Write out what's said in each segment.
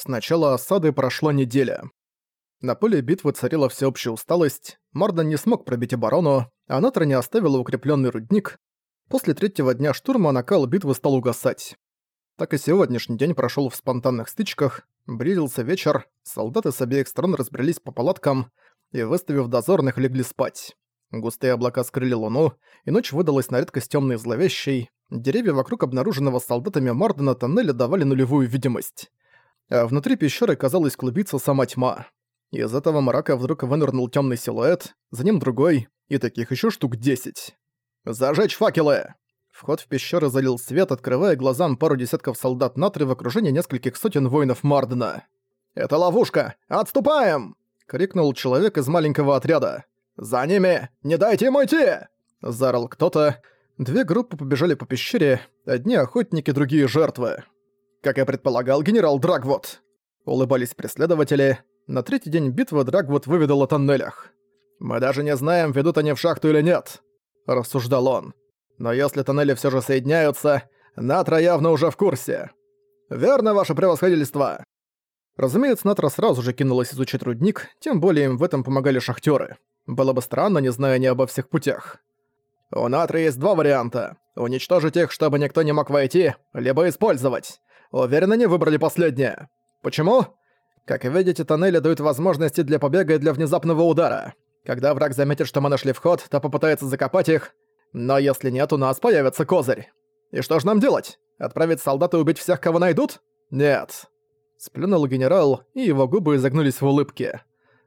С начала осады прошла неделя. На поле битвы царила всеобщая усталость, Морден не смог пробить оборону, а Натра не оставила укрепленный рудник. После третьего дня штурма накал битвы стал угасать. Так и сегодняшний день прошел в спонтанных стычках, близился вечер, солдаты с обеих сторон разбрелись по палаткам и, выставив дозорных, легли спать. Густые облака скрыли луну, и ночь выдалась на редкость тёмной и зловещей. Деревья вокруг обнаруженного солдатами Мордена тоннеля давали нулевую видимость. А внутри пещеры, казалось, клубиться сама тьма. Из этого мрака вдруг вынырнул тёмный силуэт, за ним другой, и таких ещё штук десять. «Зажечь факелы!» Вход в пещеру залил свет, открывая глазам пару десятков солдат Натры в окружении нескольких сотен воинов Мардена. «Это ловушка! Отступаем!» — крикнул человек из маленького отряда. «За ними! Не дайте им уйти!» – заорал кто-то. Две группы побежали по пещере, одни охотники, другие жертвы. Как я предполагал, генерал Драгвуд. Улыбались преследователи. На третий день битвы Драгвуд выведал о тоннелях. «Мы даже не знаем, ведут они в шахту или нет», – рассуждал он. «Но если тоннели все же соединяются, Натра явно уже в курсе». «Верно, ваше превосходительство!» Разумеется, Натра сразу же кинулась изучать рудник, тем более им в этом помогали шахтеры. Было бы странно, не зная ни обо всех путях. У Натры есть два варианта. Уничтожить их, чтобы никто не мог войти, либо использовать. Уверен, они выбрали последнее. Почему? Как видите, тоннели дают возможности для побега и для внезапного удара. Когда враг заметит, что мы нашли вход, то попытается закопать их. Но если нет, у нас появится козырь. И что же нам делать? Отправить солдат и убить всех, кого найдут? Нет. Сплюнул генерал, и его губы изогнулись в улыбке.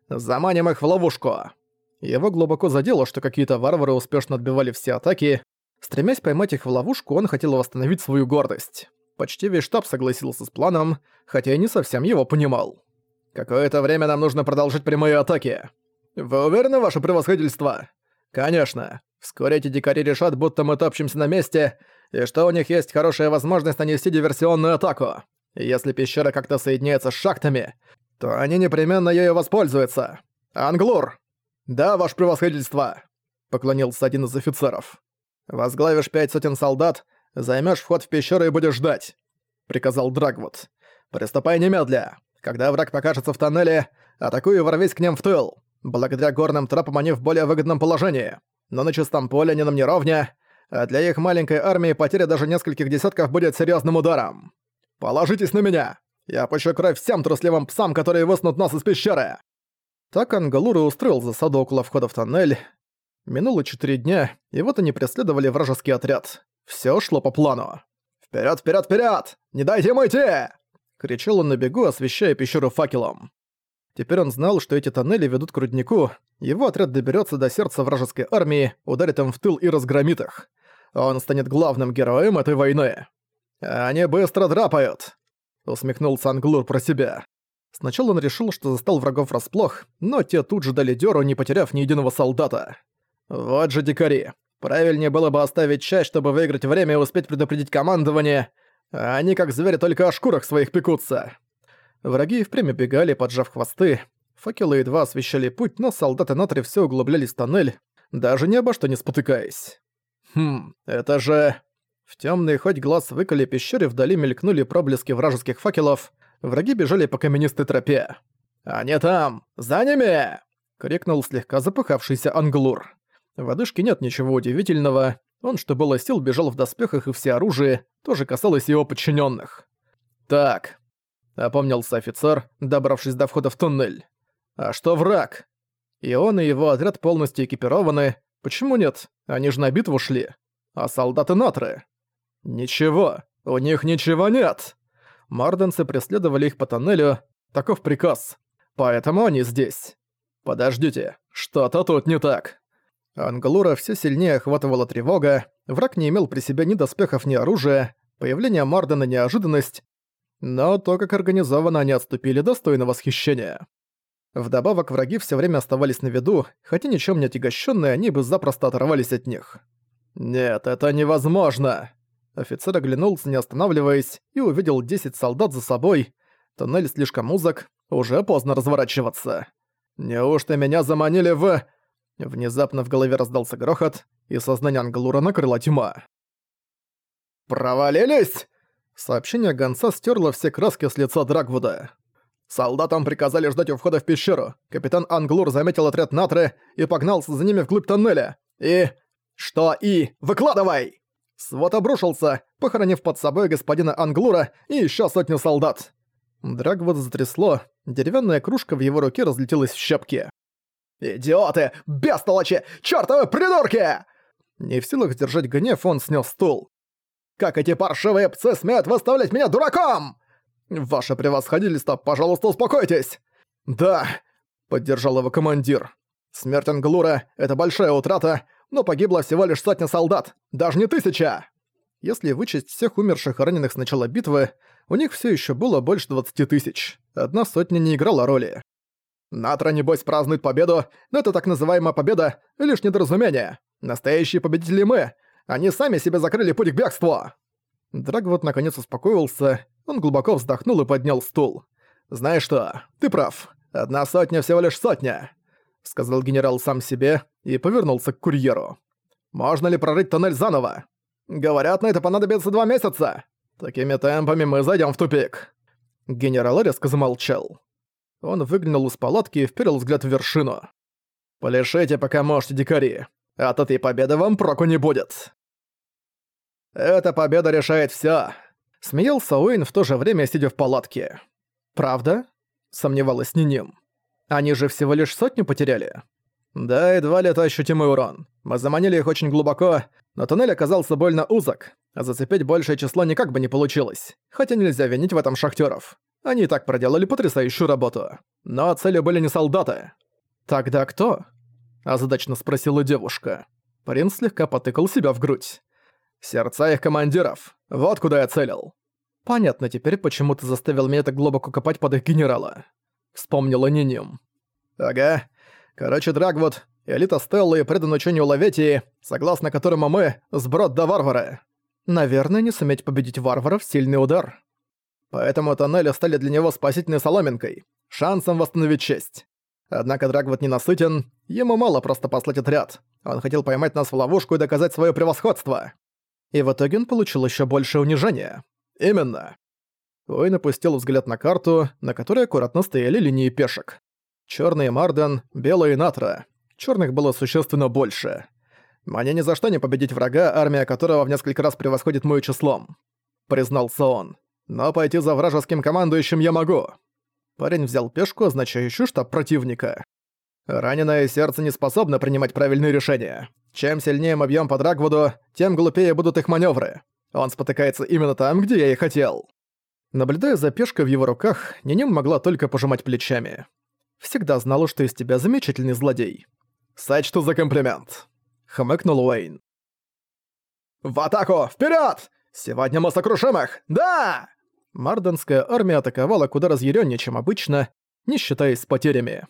Заманим их в ловушку. Его глубоко задело, что какие-то варвары успешно отбивали все атаки. Стремясь поймать их в ловушку, он хотел восстановить свою гордость. Почти весь штаб согласился с планом, хотя и не совсем его понимал. «Какое-то время нам нужно продолжить прямые атаки. Вы уверены, ваше превосходительство?» «Конечно. Вскоре эти дикари решат, будто мы топчемся на месте, и что у них есть хорошая возможность нанести диверсионную атаку. Если пещера как-то соединяется с шахтами, то они непременно ею воспользуются. Англур, «Да, ваше превосходительство!» — поклонился один из офицеров. «Возглавишь пять сотен солдат, займешь вход в пещеру и будешь ждать», — приказал Драгвуд. «Приступай немедля. Когда враг покажется в тоннеле, атакуй и ворвись к ним в тыл. Благодаря горным тропам они в более выгодном положении. Но на чистом поле они нам не ровня, а для их маленькой армии потеря даже нескольких десятков будет серьезным ударом. Положитесь на меня! Я пущу кровь всем трусливым псам, которые выснут нас из пещеры!» Так Ангалура устроил засаду около входа в тоннель. Минуло четыре дня, и вот они преследовали вражеский отряд. Всё шло по плану. «Вперёд, вперёд, вперёд! Не дайте ему идти!» Кричал он на бегу, освещая пещеру факелом. Теперь он знал, что эти тоннели ведут к руднику, его отряд доберётся до сердца вражеской армии, ударит им в тыл и разгромит их. Он станет главным героем этой войны. «Они быстро драпают!» — усмехнулся Англур про себя. Сначала он решил, что застал врагов врасплох, но те тут же дали дёру, не потеряв ни единого солдата. Вот же дикари. Правильнее было бы оставить часть, чтобы выиграть время и успеть предупредить командование, они как звери только о шкурах своих пекутся. Враги впрямь бегали, поджав хвосты. Факелы едва освещали путь, но солдаты Натри все углублялись в тоннель, даже не обо что не спотыкаясь. Хм, это же... В темный хоть глаз выколи пещере вдали мелькнули проблески вражеских факелов, Враги бежали по каменистой тропе. «Они там! За ними!» — крикнул слегка запыхавшийся Англур. В одышке нет ничего удивительного. Он, что было сил, бежал в доспехах и все оружие, тоже касалось его подчиненных. «Так», — опомнился офицер, добравшись до входа в туннель. «А что враг?» И он, и его отряд полностью экипированы. Почему нет? Они же на битву шли. А солдаты Натры? Ничего, у них ничего нет. Марденцы преследовали их по тоннелю, таков приказ. Поэтому они здесь. Подождите, что-то тут не так. Англура все сильнее охватывала тревога, враг не имел при себе ни доспехов, ни оружия, появление Мардена неожиданность, но то, как организованно они отступили, достойно восхищения. Вдобавок враги все время оставались на виду, хотя ничем не отягощенные, они бы запросто оторвались от них. «Нет, это невозможно!» Офицер оглянулся, не останавливаясь, и увидел 10 солдат за собой. Тоннель слишком узок, уже поздно разворачиваться. «Неужто меня заманили в...» Внезапно в голове раздался грохот, и сознание Англура накрыла тьма. «Провалились!» Сообщение гонца стерло все краски с лица Драгвуда. Солдатам приказали ждать у входа в пещеру. Капитан Англур заметил отряд Натры и погнался за ними вглубь тоннеля. И... Что и? Выкладывай! Свод обрушился, похоронив под собой господина Англура и еще сотню солдат. Драгвуд затрясло, деревянная кружка в его руке разлетелась в щепки. «Идиоты! Бестолочи! Чёртовы придурки!» Не в силах сдержать гнев, он снес стул. «Как эти паршивые псы смеют выставлять меня дураком!» «Ваше превосходительство, пожалуйста, успокойтесь!» «Да!» — поддержал его командир. «Смерть Англура — это большая утрата, но погибло всего лишь сотня солдат, даже не тысяча!» Если вычесть всех умерших и раненых с начала битвы, у них все еще было больше 20 тысяч. Одна сотня не играла роли. Натра, небось, празднует победу, но это так называемая победа — лишь недоразумение. Настоящие победители мы. Они сами себе закрыли путь к бегству. Драгвот наконец успокоился, он глубоко вздохнул и поднял стул. «Знаешь что, ты прав. Одна сотня всего лишь сотня», — сказал генерал сам себе и повернулся к курьеру. «Можно ли прорыть тоннель заново? Говорят, на это понадобится два месяца. Такими темпами мы зайдем в тупик». Генерал резко замолчал. Он выглянул из палатки и вперил взгляд в вершину. «Полишите, пока можете, дикари. От этой победы вам проку не будет». «Эта победа решает всё», Смеялся Уэйн в то же время, сидя в палатке. «Правда?» — сомневалась Ниним. «Они же всего лишь сотню потеряли». «Да, едва ли это ощутимый урон. Мы заманили их очень глубоко, но туннель оказался больно узок, а зацепить большее число никак бы не получилось. Хотя нельзя винить в этом шахтеров. Они и так проделали потрясающую работу. Но целью были не солдаты». «Тогда кто?» – озадачно спросила девушка. Принц слегка потыкал себя в грудь. Сердца их командиров. Вот куда я целил. Понятно теперь, почему ты заставил меня так глубоко копать под их генерала. Вспомнила Ниним. Ага. Короче, Драгвуд, элита Стеллы предан учению Лаветии, согласно которому мы — сброд до варвара. Наверное, не суметь победить варваров — сильный удар. Поэтому тоннели стали для него спасительной соломинкой, шансом восстановить честь. Однако Драгвуд ненасытен, ему мало просто послать отряд. Он хотел поймать нас в ловушку и доказать свое превосходство и в итоге он получил еще большее унижение. Именно. Уэйн опустил взгляд на карту, на которой аккуратно стояли линии пешек. Черный Марден, белый Натра. Черных было существенно больше. Мне ни за что не победить врага, армия которого в несколько раз превосходит мою числом. Признался он. Но пойти за вражеским командующим я могу. Парень взял пешку, означающую штаб противника. Раненое сердце не способно принимать правильные решения. Чем сильнее мы бьём по Драгвуду, тем глупее будут их манёвры. Он спотыкается именно там, где я и хотел. Наблюдая за пешкой в его руках, Ниним могла только пожимать плечами. Всегда знала, что из тебя замечательный злодей. «Сочту за комплимент», — хмыкнул Уэйн. «В атаку! Вперёд! Сегодня мы сокрушим их! Да!» Марденская армия атаковала куда разъярённее, чем обычно, не считаясь с потерями.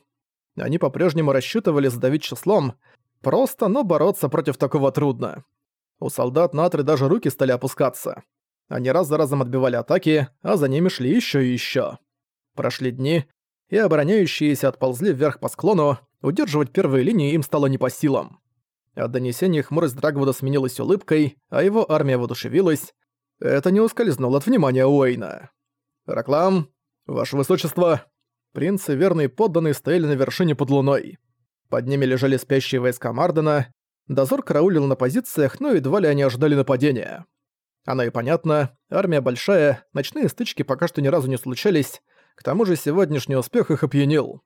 Они по-прежнему рассчитывали задавить числом, Просто, но бороться против такого трудно. У солдат Натры даже руки стали опускаться. Они раз за разом отбивали атаки, а за ними шли еще и еще. Прошли дни, и обороняющиеся отползли вверх по склону, удерживать первые линии им стало не по силам. От донесений хмурость Драгвуда сменилась улыбкой, а его армия воодушевилась. Это не ускользнуло от внимания Уэйна. «Раклам, ваше высочество!» Принц и верный подданный стояли на вершине под луной. Под ними лежали спящие войска Мардена, дозор караулил на позициях, но едва ли они ожидали нападения. Оно и понятно, армия большая, ночные стычки пока что ни разу не случались, к тому же сегодняшний успех их опьянил.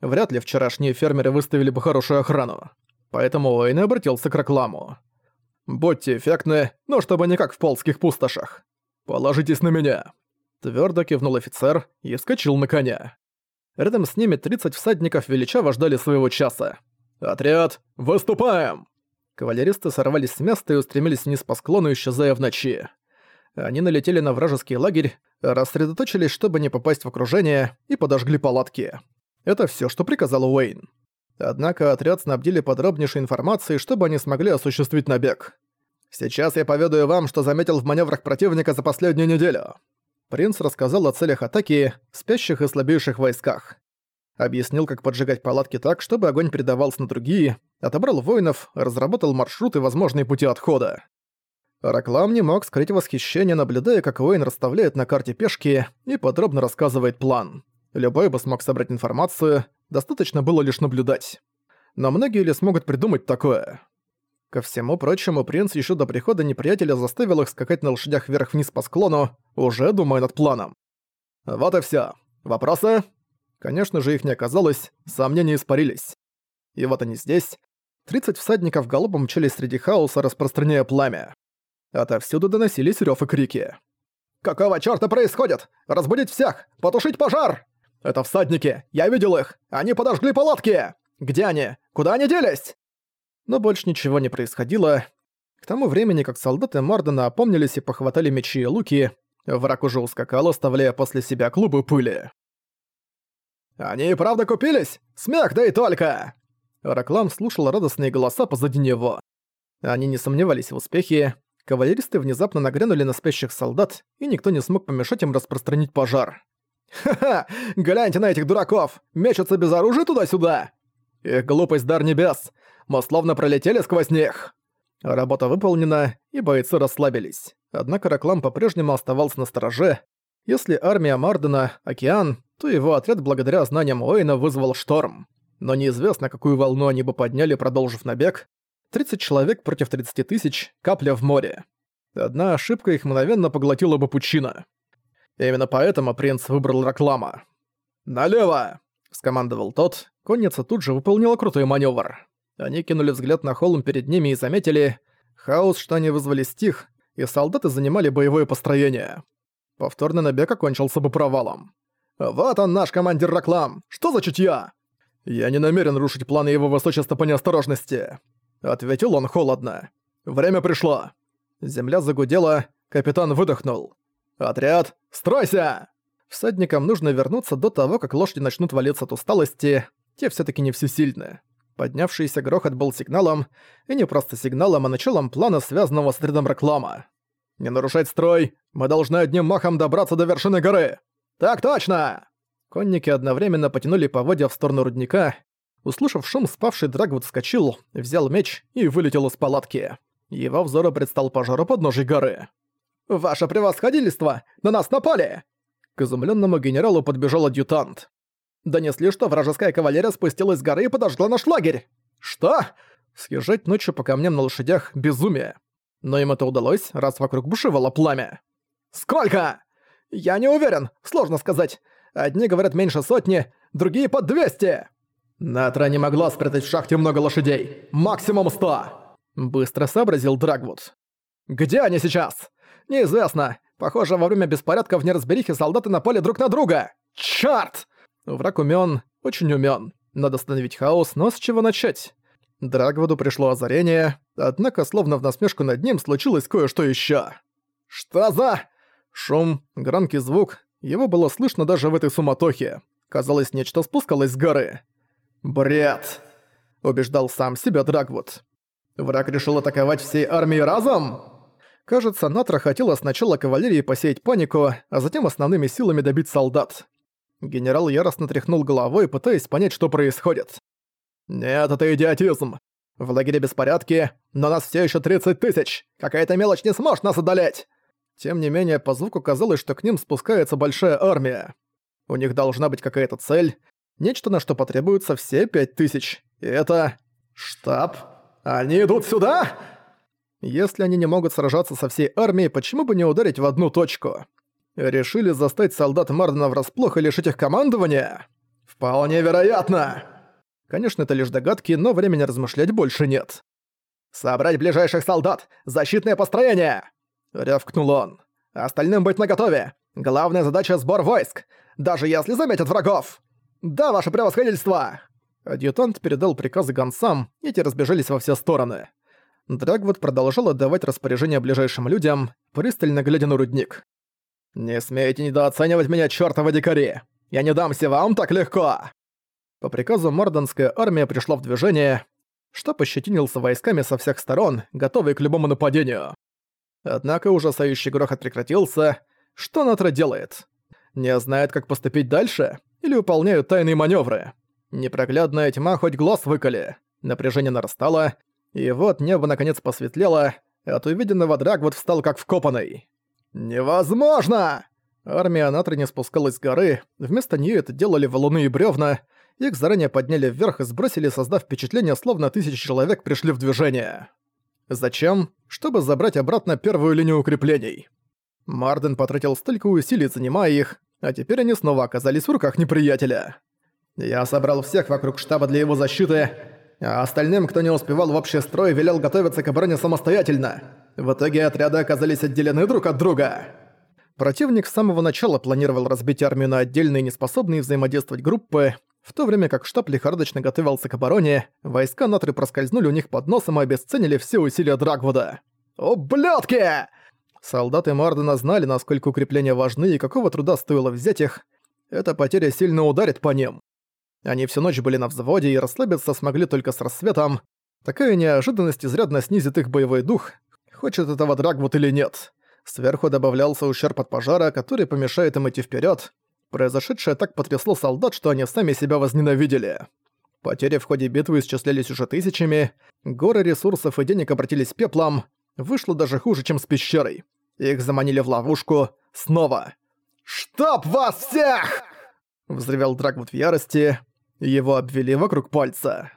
Вряд ли вчерашние фермеры выставили бы хорошую охрану. Поэтому Уэйн обратился к рекламу. «Будьте эффектны, но чтобы не как в полских пустошах. Положитесь на меня!» Твердо кивнул офицер и скачал на коня. Рядом с ними 30 всадников величаво ждали своего часа. «Отряд, выступаем!» Кавалеристы сорвались с места и устремились вниз по склону, исчезая в ночи. Они налетели на вражеский лагерь, рассредоточились, чтобы не попасть в окружение, и подожгли палатки. Это все, что приказал Уэйн. Однако отряд снабдили подробнейшей информацией, чтобы они смогли осуществить набег. «Сейчас я поведаю вам, что заметил в маневрах противника за последнюю неделю. Принц рассказал о целях атаки, спящих и слабейших войсках. Объяснил, как поджигать палатки так, чтобы огонь передавался на другие, отобрал воинов, разработал маршрут и возможные пути отхода. Раклам не мог скрыть восхищение, наблюдая, как Уэйн расставляет на карте пешки и подробно рассказывает план. Любой бы смог собрать информацию, достаточно было лишь наблюдать. Но многие ли смогут придумать такое? Ко всему прочему, принц еще до прихода неприятеля заставил их скакать на лошадях вверх-вниз по склону, уже думая над планом. Вот и все. Вопросы? Конечно же, их не оказалось, сомнения испарились. И вот они здесь. 30 всадников галопом мчались среди хаоса, распространяя пламя. Отовсюду доносились рёв и крики. «Какого чёрта происходит? Разбудить всех! Потушить пожар!» «Это всадники! Я видел их! Они подожгли палатки! Где они? Куда они делись?» Но больше ничего не происходило. К тому времени, как солдаты Мордена опомнились и похватали мечи и луки, враг уже ускакал, оставляя после себя клубы пыли. «Они и правда купились? Смех, да и только!» Раклам слушал радостные голоса позади него. Они не сомневались в успехе. Кавалеристы внезапно нагрянули на спящих солдат, и никто не смог помешать им распространить пожар. «Ха-ха! Гляньте на этих дураков! Мечутся без оружия туда-сюда!» «Их глупость дар небес! Мы словно пролетели сквозь них!» Работа выполнена, и бойцы расслабились. Однако Раклам по-прежнему оставался на стороже. Если армия Мардена — океан, то его отряд благодаря знаниям Уэйна вызвал шторм. Но неизвестно, какую волну они бы подняли, продолжив набег. 30 человек против 30 тысяч — капля в море. Одна ошибка их мгновенно поглотила бы пучина. Именно поэтому принц выбрал Раклама. «Налево!» — скомандовал тот. Конница тут же выполнила крутой маневр. Они кинули взгляд на холм перед ними и заметили, хаос, что они вызвали стих, и солдаты занимали боевое построение. Повторный набег окончился бы провалом. «Вот он, наш командир Раклам! Что за чутья?» «Я не намерен рушить планы его высочества по неосторожности», — ответил он холодно. «Время пришло». Земля загудела, капитан выдохнул. «Отряд, стройся!» Всадникам нужно вернуться до того, как лошади начнут валиться от усталости, те все таки не всесильны. Поднявшийся грохот был сигналом, и не просто сигналом, а началом плана, связанного с отрядом реклама. «Не нарушать строй! Мы должны одним махом добраться до вершины горы!» «Так точно!» Конники одновременно потянули поводья в сторону рудника. Услышав шум, спавший Драгвуд вскочил, взял меч и вылетел из палатки. Его взору предстал пожар у подножия горы. «Ваше превосходительство! На нас напали!» К изумленному генералу подбежал адъютант. Донесли, что вражеская кавалерия спустилась с горы и подожгла наш лагерь. Что? Съезжать ночью по камням на лошадях – безумие. Но им это удалось, раз вокруг бушевало пламя. Сколько? Я не уверен, сложно сказать. Одни говорят меньше сотни, другие под 200. Натра не могла спрятать в шахте много лошадей. Максимум 100. Быстро сообразил Драгвуд. Где они сейчас? Неизвестно. Похоже, во время беспорядков в неразберихе солдаты напали друг на друга. Чёрт! Враг умён, очень умён. Надо остановить хаос, но с чего начать? Драгводу пришло озарение, однако словно в насмешку над ним случилось кое-что ещё. «Что за...» Шум, громкий звук, его было слышно даже в этой суматохе. Казалось, нечто спускалось с горы. «Бред!» — убеждал сам себя Драгвуд. «Враг решил атаковать всей армией разом?» Кажется, Натра хотела сначала кавалерии посеять панику, а затем основными силами добить солдат. Генерал яростно тряхнул головой, пытаясь понять, что происходит. «Нет, это идиотизм. В лагере беспорядки, но нас все еще 30 тысяч. Какая-то мелочь не сможет нас одолеть!» Тем не менее, по звуку казалось, что к ним спускается большая армия. У них должна быть какая-то цель, нечто, на что потребуется все пять тысяч. И это... штаб? Они идут сюда? Если они не могут сражаться со всей армией, почему бы не ударить в одну точку? Решили застать солдат Мардена врасплох и лишить их командования? Вполне вероятно. Конечно, это лишь догадки, но времени размышлять больше нет. «Собрать ближайших солдат! Защитное построение!» — рявкнул он. «Остальным быть наготове! Главная задача — сбор войск! Даже если заметят врагов!» «Да, ваше превосходительство!» Адъютант передал приказы гонцам, и те разбежались во все стороны. Драгвуд продолжал отдавать распоряжения ближайшим людям, пристально глядя на рудник. «Не смейте недооценивать меня, чёртовы дикари! Я не дамся вам так легко!» По приказу мордонская армия пришла в движение, что пощетинился войсками со всех сторон, готовый к любому нападению. Однако ужасающий грохот прекратился. Что Натра делает? Не знает, как поступить дальше? Или выполняют тайные маневры? Непроглядная тьма хоть глаз выколи. Напряжение нарастало, и вот небо наконец посветлело, от увиденного Драгвуд встал как вкопанный. «Невозможно!» Армия Натры не спускалась с горы, вместо нее это делали валуны и бревна, их заранее подняли вверх и сбросили, создав впечатление, словно тысячи человек пришли в движение. Зачем? Чтобы забрать обратно первую линию укреплений. Марден потратил столько усилий, занимая их, а теперь они снова оказались в руках неприятеля. Я собрал всех вокруг штаба для его защиты, а остальным, кто не успевал в общий строй, велел готовиться к обороне самостоятельно. В итоге отряды оказались отделены друг от друга. Противник с самого начала планировал разбить армию на отдельные неспособные взаимодействовать группы, в то время как штаб лихорадочно готовился к обороне, войска Натры проскользнули у них под носом и обесценили все усилия Драгвуда. «Ублюдки!» Солдаты Мардена знали, насколько укрепления важны и какого труда стоило взять их. Эта потеря сильно ударит по ним. Они всю ночь были на взводе и расслабиться смогли только с рассветом. Такая неожиданность изрядно снизит их боевой дух, хочет этого Драгвуд или нет. Сверху добавлялся ущерб от пожара, который помешает им идти вперед. Произошедшее так потрясло солдат, что они сами себя возненавидели. Потери в ходе битвы исчислялись уже тысячами, горы ресурсов и денег обратились пеплом, вышло даже хуже, чем с пещерой. Их заманили в ловушку снова. «Чтоб вас всех!» Взревел Драгвуд в ярости, его обвели вокруг пальца.